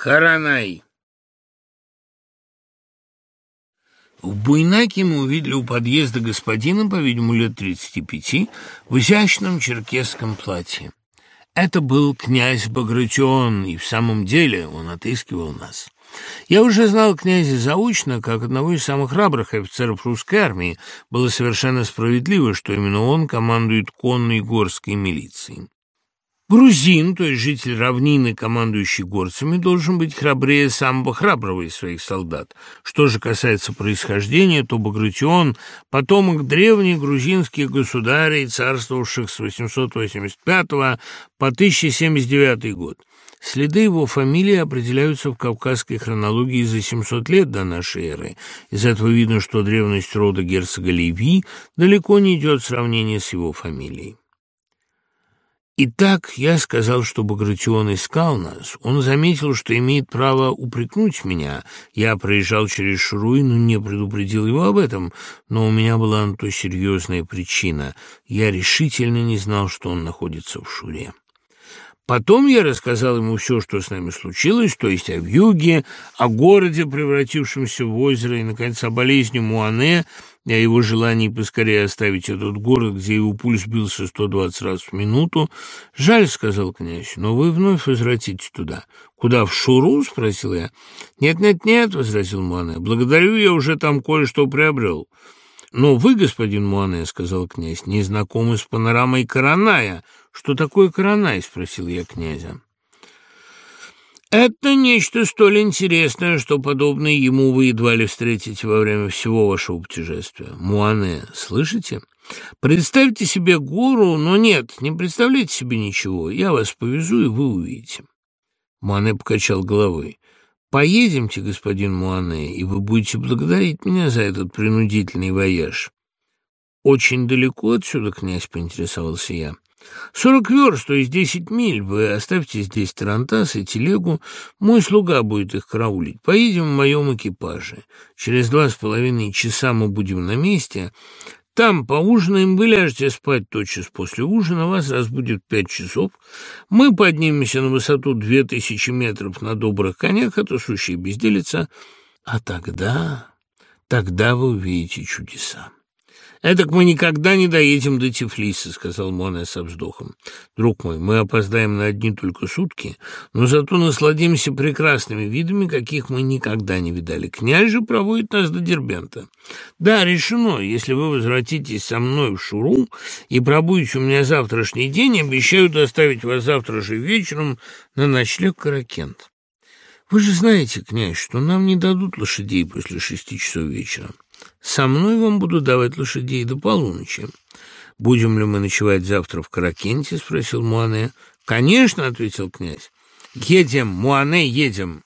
Каранай. В Буйнаке мы увидели у подъезда господина, по-видимому, лет тридцати пяти, в изящном черкесском платье. Это был князь Багратион, и в самом деле он отыскивал нас. Я уже знал князя заочно, как одного из самых храбрых офицеров русской армии. Было совершенно справедливо, что именно он командует конной горской милицией. Грузин, то есть житель равнины, командующий горцами, должен быть храбрее самого храброго из своих солдат. Что же касается происхождения, то Багратион – потомок древних грузинских государей, царствовавших с 885 по 1079 год. Следы его фамилии определяются в кавказской хронологии за 700 лет до нашей эры. Из этого видно, что древность рода герцога Леви далеко не идет в сравнение с его фамилией. Итак, я сказал, что Багратион искал нас. Он заметил, что имеет право упрекнуть меня. Я проезжал через Шуруй, но не предупредил его об этом. Но у меня была на то серьезная причина. Я решительно не знал, что он находится в Шуре. Потом я рассказал ему все, что с нами случилось, то есть о вьюге, о городе, превратившемся в озеро, и, наконец, о болезни Муане, и о его желании поскорее оставить этот город, где его пульс бился 120 раз в минуту. «Жаль», — сказал князь, — «но вы вновь возвратитесь туда». «Куда, в Шуру?» — спросил я. «Нет-нет-нет», — возразил Муане, — «благодарю, я уже там кое-что приобрел». «Но вы, господин Муане, — сказал князь, — не знакомы с панорамой Короная». «Что такое Коронай?» — спросил я князя. «Это нечто столь интересное, что подобное ему вы едва ли встретите во время всего вашего путешествия. Муане, слышите? Представьте себе гору, но нет, не представляйте себе ничего. Я вас повезу, и вы увидите». Муане покачал головой. «Поедемте, господин Муане, и вы будете благодарить меня за этот принудительный вояж». «Очень далеко отсюда, князь?» — поинтересовался я. «Сорок верст, то есть десять миль. Вы оставьте здесь тарантас и телегу. Мой слуга будет их караулить. Поедем в моем экипаже. Через два с половиной часа мы будем на месте. Там поужинаем, вы ляжете спать тотчас после ужина, вас разбудит пять часов. Мы поднимемся на высоту две тысячи метров на добрых конях, это сущая безделица. А тогда, тогда вы увидите чудеса. «Эдак мы никогда не доедем до Тифлиса», — сказал Моне со вздохом. «Друг мой, мы опоздаем на одни только сутки, но зато насладимся прекрасными видами, каких мы никогда не видали. Князь же проводит нас до Дербента. Да, решено, если вы возвратитесь со мной в Шуру и пробудете у меня завтрашний день, обещаю доставить вас завтра же вечером на ночлег Каракент. Вы же знаете, князь, что нам не дадут лошадей после шести часов вечера». Со мной вам буду давать лошадей до полуночи. Будем ли мы ночевать завтра в Каракенте? — спросил Муане. — Конечно, — ответил князь. — Едем, Муане, едем.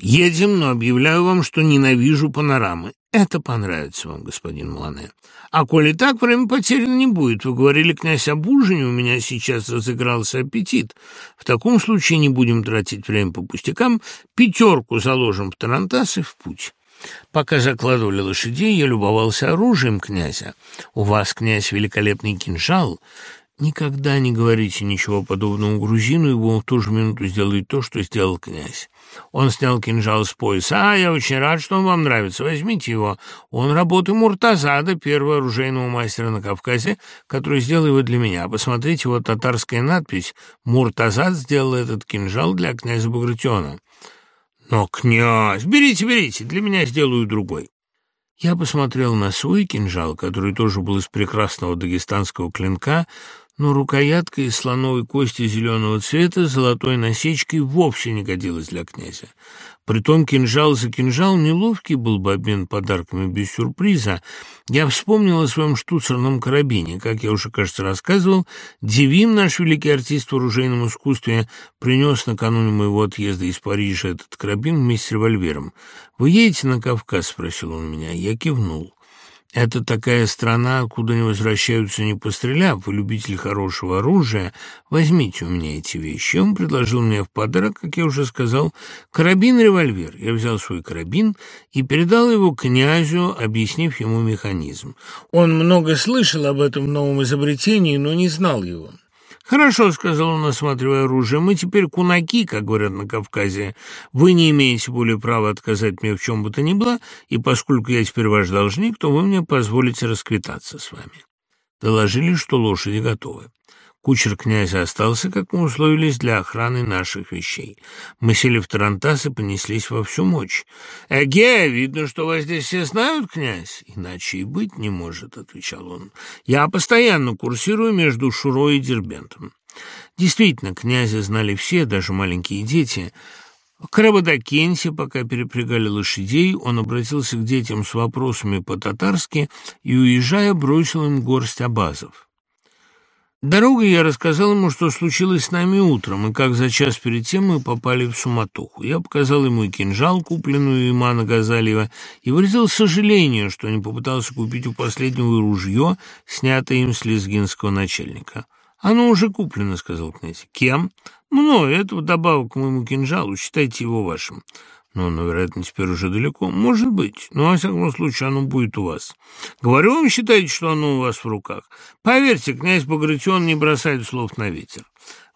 Едем, но объявляю вам, что ненавижу панорамы. Это понравится вам, господин Муане. А коли так, время потеряно не будет. Вы говорили, князь, об ужине, у меня сейчас разыгрался аппетит. В таком случае не будем тратить время по пустякам, пятерку заложим в тарантас и в путь. Пока закладывали лошадей, я любовался оружием князя. У вас, князь, великолепный кинжал. Никогда не говорите ничего подобного грузину, ибо он в ту же минуту сделает то, что сделал князь. Он снял кинжал с пояса. «А, я очень рад, что он вам нравится. Возьмите его. Он работы Муртазада, первого оружейного мастера на Кавказе, который сделал его для меня. Посмотрите, вот татарская надпись. Муртазад сделал этот кинжал для князя Багратиона». «Но, князь, берите, берите, для меня сделаю другой». Я посмотрел на свой кинжал, который тоже был из прекрасного дагестанского клинка, но рукоятка из слоновой кости зеленого цвета с золотой насечкой вовсе не годилась для князя. Притом кинжал за кинжал неловкий был бы обмен подарками без сюрприза. Я вспомнил о своем штуцерном карабине. Как я уже, кажется, рассказывал, Девим, наш великий артист в оружейном искусстве, принес накануне моего отъезда из Парижа этот карабин вместе с револьвером. «Вы едете на Кавказ?» — спросил он меня. Я кивнул. Это такая страна, откуда не возвращаются не постреляв. Вы любитель хорошего оружия. Возьмите у меня эти вещи. Он предложил мне в подарок, как я уже сказал, карабин-револьвер. Я взял свой карабин и передал его князю, объяснив ему механизм. Он много слышал об этом новом изобретении, но не знал его. «Хорошо», — сказал он, осматривая оружие, — «мы теперь кунаки, как говорят на Кавказе. Вы не имеете более права отказать мне в чем бы то ни было, и поскольку я теперь ваш должник, то вы мне позволите расквитаться с вами». Доложили, что лошади готовы. Кучер князя остался, как мы условились, для охраны наших вещей. Мы сели в тарантас и понеслись во всю мощь. «Эге, видно, что вас здесь все знают, князь?» «Иначе и быть не может», — отвечал он. «Я постоянно курсирую между Шурой и Дербентом». Действительно, князя знали все, даже маленькие дети. К Рабадакенсе, пока перепрягали лошадей, он обратился к детям с вопросами по-татарски и, уезжая, бросил им горсть абазов. Дорогой я рассказал ему, что случилось с нами утром, и как за час перед тем мы попали в суматоху. Я показал ему и кинжал, купленную Имана Газалиева, и выразил сожаление, что не попытался купить у последнего ружье, снятое им с лезгинского начальника. «Оно уже куплено», — сказал князь. «Кем?» «Мною. Это вдобавок к моему кинжалу. Считайте его вашим». Но, ну, вероятно, теперь уже далеко. Может быть. Но, во всяком случае, оно будет у вас. Говорю вам, считайте, что оно у вас в руках. Поверьте, князь Багратион не бросает слов на ветер.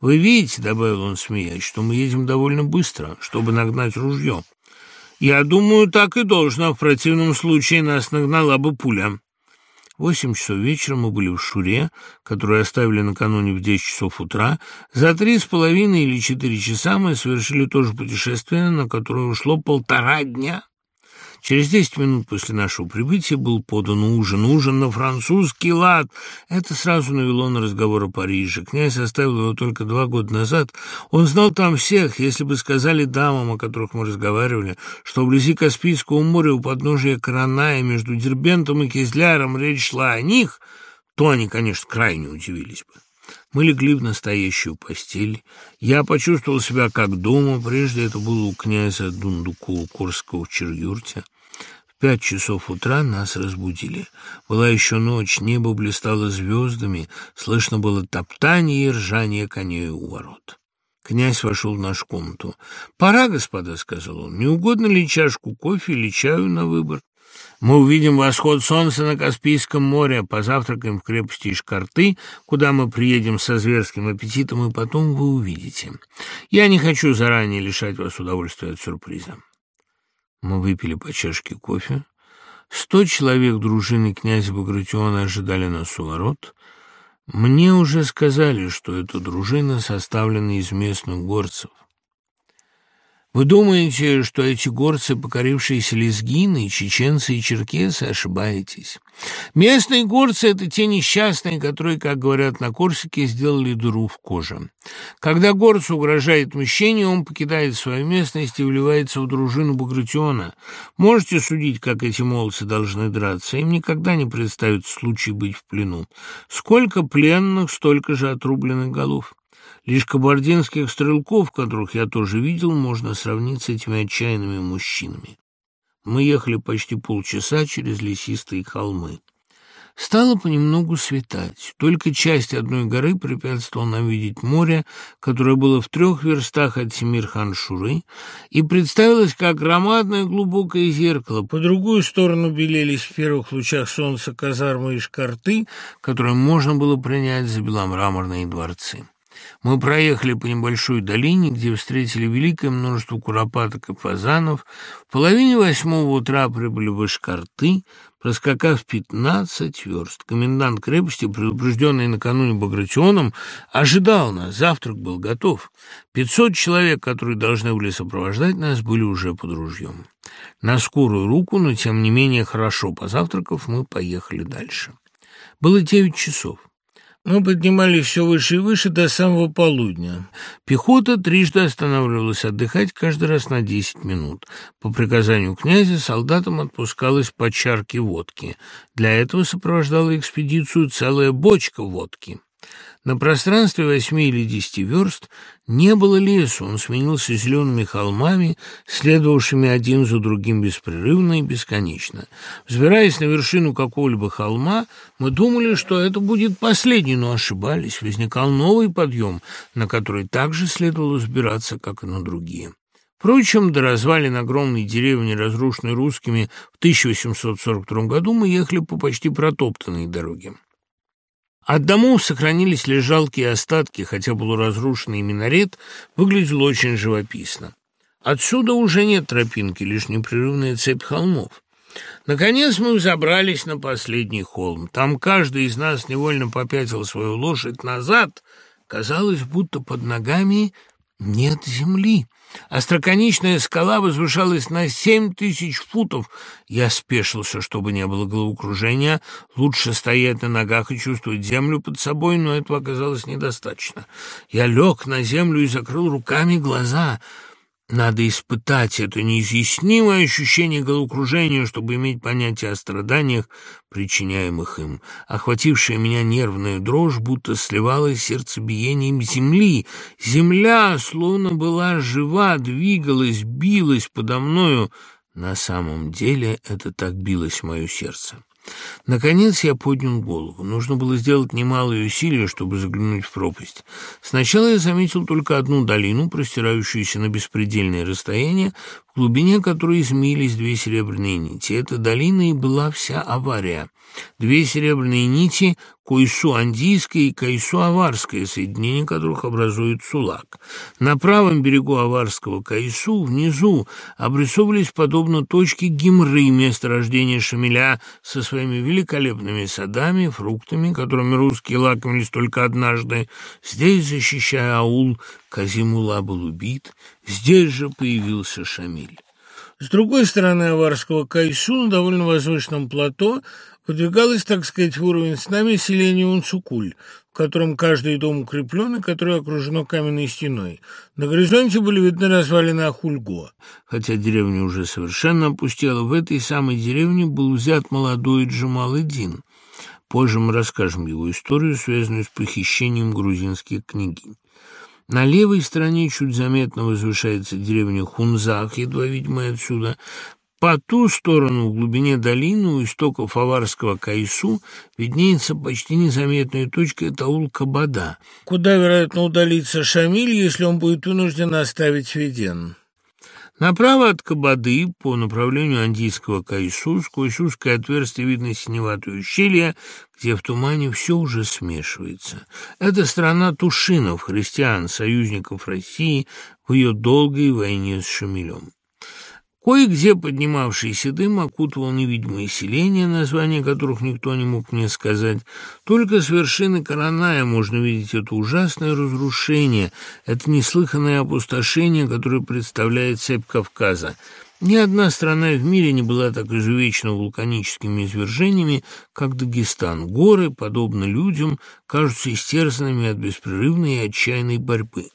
Вы видите, — добавил он, смеясь, — что мы едем довольно быстро, чтобы нагнать ружье. Я думаю, так и должно. В противном случае нас нагнала бы пуля. Восемь часов вечера мы были в Шуре, которую оставили накануне в десять часов утра. За три с половиной или четыре часа мы совершили то же путешествие, на которое ушло полтора дня. Через десять минут после нашего прибытия был подан ужин, ужин на французский лад. Это сразу навело на разговор о Париже. Князь оставил его только два года назад. Он знал там всех. Если бы сказали дамам, о которых мы разговаривали, что вблизи Каспийского моря у подножия Караная между Дербентом и Кизляром речь шла о них, то они, конечно, крайне удивились бы. Мы легли в настоящую постель. Я почувствовал себя как дома. Прежде это было у князя Дундуку Курского в Черюрте пять часов утра нас разбудили. Была еще ночь, небо блистало звездами, слышно было топтание и ржание коней у ворот. Князь вошел в нашу комнату. «Пора, господа», — сказал он, — «не угодно ли чашку кофе или чаю на выбор?» Мы увидим восход солнца на Каспийском море, позавтракаем в крепости Ишкарты, куда мы приедем со зверским аппетитом, и потом вы увидите. Я не хочу заранее лишать вас удовольствия от сюрприза. Мы выпили по чашке кофе. Сто человек дружины князя Багратиона ожидали нас у ворот. Мне уже сказали, что эта дружина составлена из местных горцев. Вы думаете, что эти горцы, покорившиеся лезгины, чеченцы и черкесы, ошибаетесь. Местные горцы — это те несчастные, которые, как говорят на Корсике, сделали дыру в коже. Когда горцу угрожает мщение, он покидает свою местность и вливается в дружину Багратиона. Можете судить, как эти молодцы должны драться. Им никогда не представится случай быть в плену. Сколько пленных, столько же отрубленных голов. Лишь кабардинских стрелков, которых я тоже видел, можно сравнить с этими отчаянными мужчинами. Мы ехали почти полчаса через лесистые холмы. Стало понемногу светать. Только часть одной горы препятствовала нам видеть море, которое было в трех верстах от Семир-хан-Шуры, и представилось как громадное глубокое зеркало. По другую сторону белелись в первых лучах солнца казармы и шкарты, которые можно было принять за беломраморные дворцы. Мы проехали по небольшой долине, где встретили великое множество куропаток и фазанов. В половине восьмого утра прибыли в Ишкарты, проскакав пятнадцать верст. Комендант крепости, предупрежденный накануне Багратионом, ожидал нас, завтрак был готов. Пятьсот человек, которые должны были сопровождать нас, были уже под ружьем. На скорую руку, но тем не менее хорошо позавтракав, мы поехали дальше. Было девять часов. Мы поднимались все выше и выше до самого полудня. Пехота трижды останавливалась отдыхать каждый раз на десять минут. По приказанию князя солдатам отпускалось по чарке водки. Для этого сопровождала экспедицию целая бочка водки. На пространстве восьми или десяти верст не было леса, он сменился зелеными холмами, следовавшими один за другим беспрерывно и бесконечно. Взбираясь на вершину какого-либо холма, мы думали, что это будет последний, но ошибались. Возникал новый подъем, на который также следовало взбираться, как и на другие. Впрочем, до развалин огромной деревни, разрушенной русскими в 1842 году, мы ехали по почти протоптанной дороге. От домов сохранились лишь жалкие остатки, хотя полуразрушенный минарет выглядел очень живописно. Отсюда уже нет тропинки, лишь непрерывная цепь холмов. Наконец мы взобрались на последний холм. Там каждый из нас невольно попятил свою лошадь назад. Казалось, будто под ногами нет земли. Остроконечная скала возвышалась на семь тысяч футов. Я спешился, чтобы не было головокружения. Лучше стоять на ногах и чувствовать землю под собой, но этого оказалось недостаточно. Я лег на землю и закрыл руками глаза — надо испытать это неизъяснимое ощущение головокружения, чтобы иметь понятие о страданиях, причиняемых им. Охватившая меня нервная дрожь будто сливалась сердцебиением земли. Земля словно была жива, двигалась, билась подо мною. На самом деле это так билось мое сердце. Наконец я поднял голову. Нужно было сделать немалые усилия, чтобы заглянуть в пропасть. Сначала я заметил только одну долину, простирающуюся на беспредельное расстояние, в глубине которой измились две серебряные нити. Эта долина и была вся авария. Две серебряные нити Койсу-Андийская и Кайсу-Аварская, соединение которых образует Сулак. На правом берегу Аварского Кайсу, внизу, обрисовывались подобно точке Гимры, месторождения Шамиля, со своими великолепными садами, фруктами, которыми русские лакомились только однажды. Здесь, защищая аул, Казимула был убит, здесь же появился Шамиль. С другой стороны Аварского Кайсу, на довольно возвышенном плато, Подвигалось, так сказать, в уровень с нами селение Унцукуль, в котором каждый дом укреплен и которое окружено каменной стеной. На горизонте были видны развалины Ахульго. Хотя деревня уже совершенно опустела, в этой самой деревне был взят молодой Джамал-Эдин. Позже мы расскажем его историю, связанную с похищением грузинских княгинь. На левой стороне чуть заметно возвышается деревня Хунзах, едва видимая отсюда. По ту сторону, в глубине долины, у истоков Аварского Кайсу, виднеется почти незаметная точка – это аул Кабада, куда, вероятно, удалится Шамиль, если он будет вынужден оставить Веден. Направо от Кабады, по направлению Андийского Кайсу, сквозь узкое отверстие видно синеватое ущелье, где в тумане все уже смешивается. Это страна Тушинов, христиан, союзников России в ее долгой войне с Шамилем. Кое-где поднимавшийся дым окутывал невидимые селения, названия которых никто не мог мне сказать. Только с вершины Короная можно видеть это ужасное разрушение, это неслыханное опустошение, которое представляет цепь Кавказа. Ни одна страна в мире не была так изувечена вулканическими извержениями, как Дагестан. Горы, подобно людям, кажутся истерзанными от беспрерывной и отчаянной борьбы.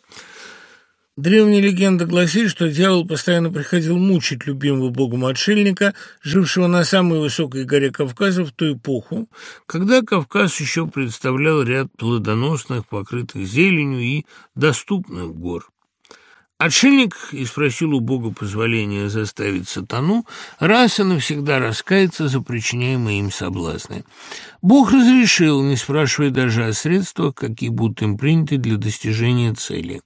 Древняя легенда гласит, что дьявол постоянно приходил мучить любимого богом-отшельника, жившего на самой высокой горе Кавказа в ту эпоху, когда Кавказ еще представлял ряд плодоносных, покрытых зеленью и доступных гор. Отшельник и спросил у Бога позволения заставить сатану раз и навсегда раскаяться за причиняемые им соблазны. Бог разрешил, не спрашивая даже о средствах, какие будут им приняты для достижения цели.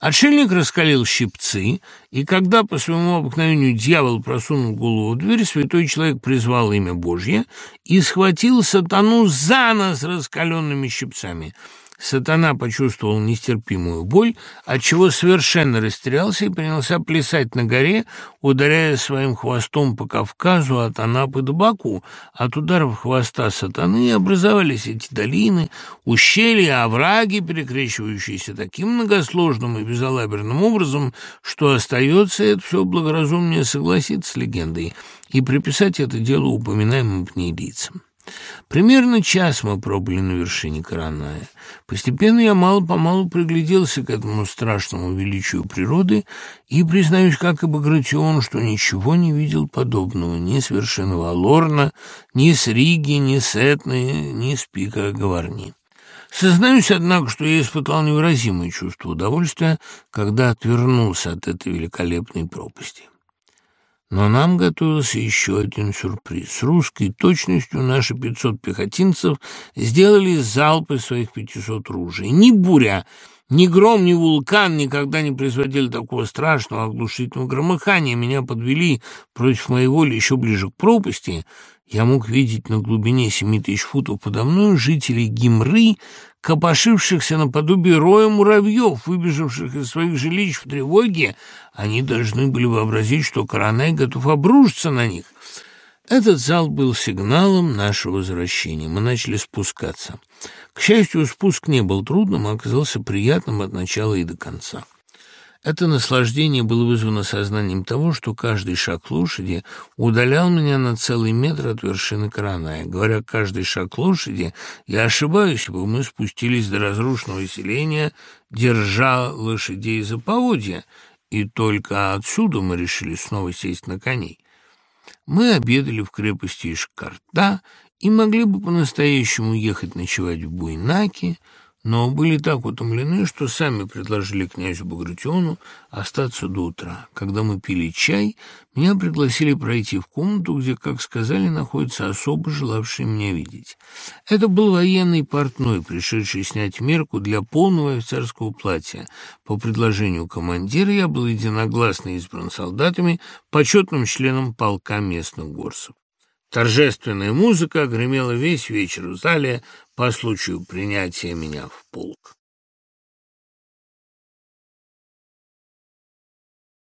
Отшельник раскалил щипцы, и когда по своему обыкновению дьявол просунул голову в дверь, святой человек призвал имя Божье и схватил сатану за нос раскаленными щипцами – Сатана почувствовал нестерпимую боль, отчего совершенно растерялся и принялся плясать на горе, ударяя своим хвостом по Кавказу от Анапы до Баку. От ударов хвоста сатаны образовались эти долины, ущелья, овраги, перекрещивающиеся таким многосложным и безалаберным образом, что остается это все благоразумнее согласиться с легендой и приписать это дело упоминаемым лицам. Примерно час мы пробыли на вершине Караная. Постепенно я мало-помалу пригляделся к этому страшному величию природы и, признаюсь, как и Багратион, что ничего не видел подобного ни с вершины Валорна, ни с Риги, ни с Этны, ни с пика Гаварни. Сознаюсь, однако, что я испытал невыразимое чувство удовольствия, когда отвернулся от этой великолепной пропасти. Но нам готовился еще один сюрприз. С русской точностью наши 500 пехотинцев сделали залпы своих 500 ружей. Ни буря, ни гром, ни вулкан никогда не производили такого страшного оглушительного громыхания. Меня подвели против моей воли еще ближе к пропасти. Я мог видеть на глубине семи тысяч футов подо мной жителей Гимры, копошившихся наподобие роя муравьев, выбежавших из своих жилищ в тревоге. Они должны были вообразить, что Коронай готов обрушиться на них. Этот зал был сигналом нашего возвращения. Мы начали спускаться. К счастью, спуск не был трудным, а оказался приятным от начала и до конца. Это наслаждение было вызвано сознанием того, что каждый шаг лошади удалял меня на целый метр от вершины Караная. Говоря «каждый шаг лошади», я ошибаюсь, ибо мы спустились до разрушенного селения, держа лошадей за поводья, и только отсюда мы решили снова сесть на коней. Мы обедали в крепости Ишкарта и могли бы по-настоящему ехать ночевать в Буйнаке, но были так утомлены, что сами предложили князю Багратиону остаться до утра. Когда мы пили чай, меня пригласили пройти в комнату, где, как сказали, находится особо желавший меня видеть. Это был военный портной, пришедший снять мерку для полного офицерского платья. По предложению командира я был единогласно избран солдатами, почетным членом полка местных горцев. Торжественная музыка гремела весь вечер в зале по случаю принятия меня в полк.